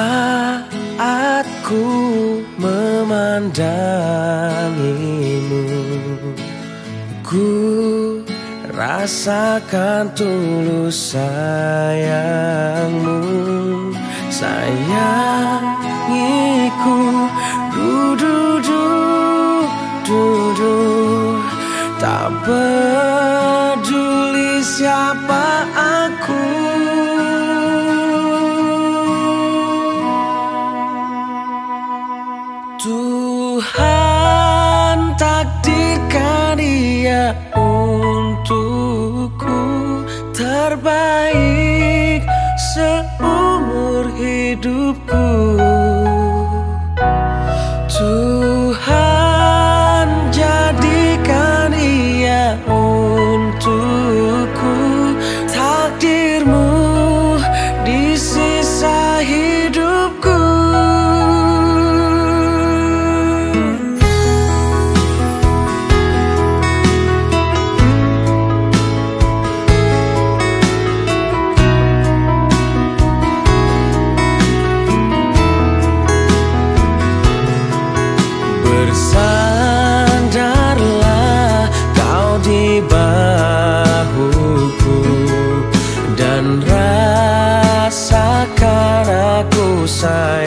Saat ku memandangimu. Ku rasakan tulus sayangmu. Sayangiku du du du du du Tak peduli siapa Tuhan takdirkan dia untukku Terbaik seumur hidupku Side.